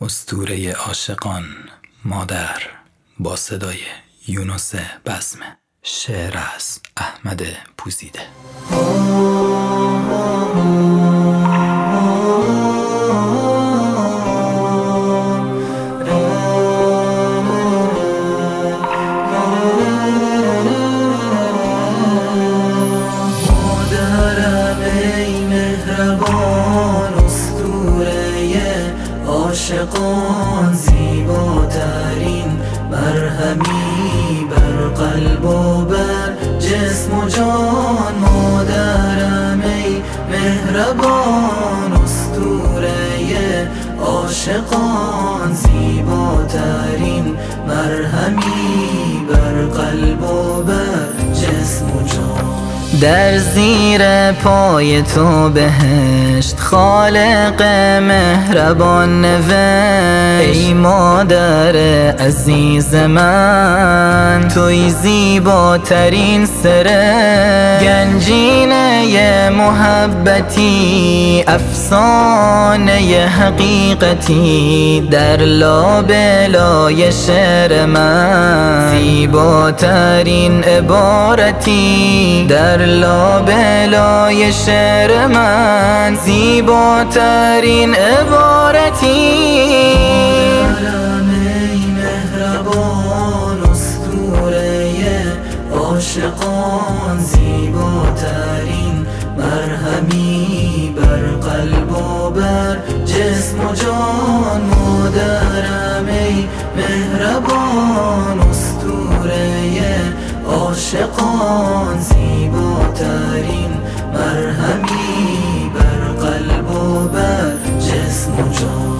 استوره عاشقان مادر با صدای یونس بزمه شعر از احمد پوزیده. عاشقان زیباترین مرهمی بر قلب و بر جسم و جان. مادرم ای مهربان استوره عاشقان زیباترین مرهمی بر قلب و بر جسم و جان. در زیر پای تو بهشت خالق مهربان نوشت. ای مادر عزیز من توی زیباترین سره گنجینه محبتی افسانه حقیقتی در لابلای شعر من. زیباترین عبارتی در لابلای شعر من زیباترین عبارتی. عاشقان زیباترین مرهمی بر قلب و بر جسم و جان. مادرم ای مهربان استوره عاشقان مرهمی بر قلب و بر جسم و جان.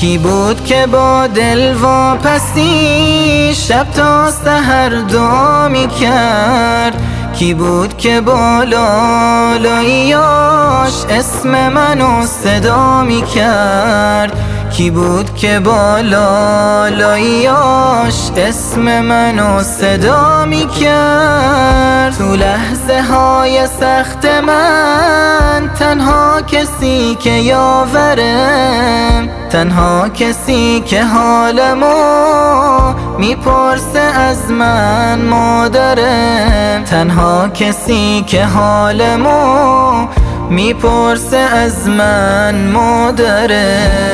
کی بود که با دل واپسی شب تا سحر دعا می کرد کی بود که با لالاییاش اسم منو صدا می کرد کی بود که با لالاییاش اسم منو صدا می کرد تو لحظه های سخت من تنها کسی که یاورم تنها کسی که حالمو می‌پرسه از من مادرم. تنها کسی که حالمو می‌پرسه از من مادرم.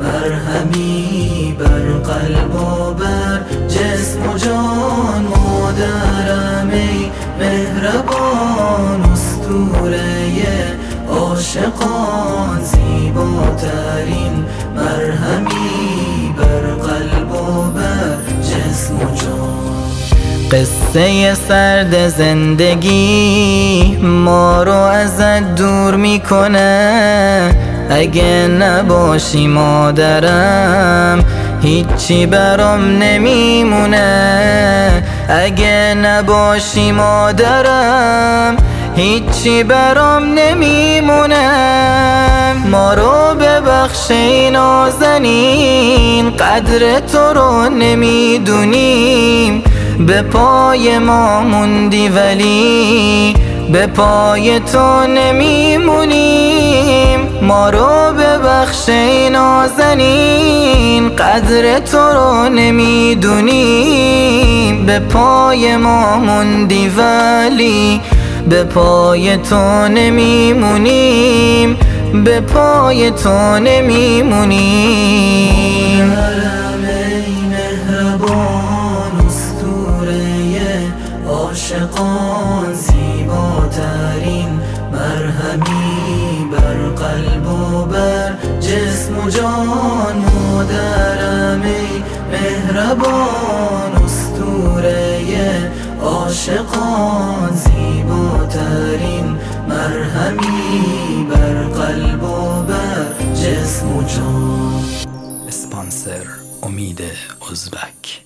مرهمی بر قلب و بر جسم و جان. مادرم ای مهربان استوره عاشقان. زیباترین مرهمی بر قلب و بر جسم و جان. قصه سرد زندگی ما رو ازت دور می‌کنه. اگه نباشی مادرم هیچی برام نمیمونه. اگه نباشی مادرم هیچی برام نمیمونه. ما رو ببخش نازنین قدر تو رو نمی‌دونیم. به پای ما موندی ولی به پای تو نمیمونیم. ما رو ببخش نازنین. قدر تو رو نمی‌دونیم. به پای ما موندی ولی به پای تو نمیمونیم. به پای تو نمیمونیم. عاشقان زیباترین مرهمی بر قلب و بر جسم و جان. مادرم ای مهربان استوره عاشقان زیباترین مرهمی بر قلب و بر جسم و جان. اسپانسر امید ازبک.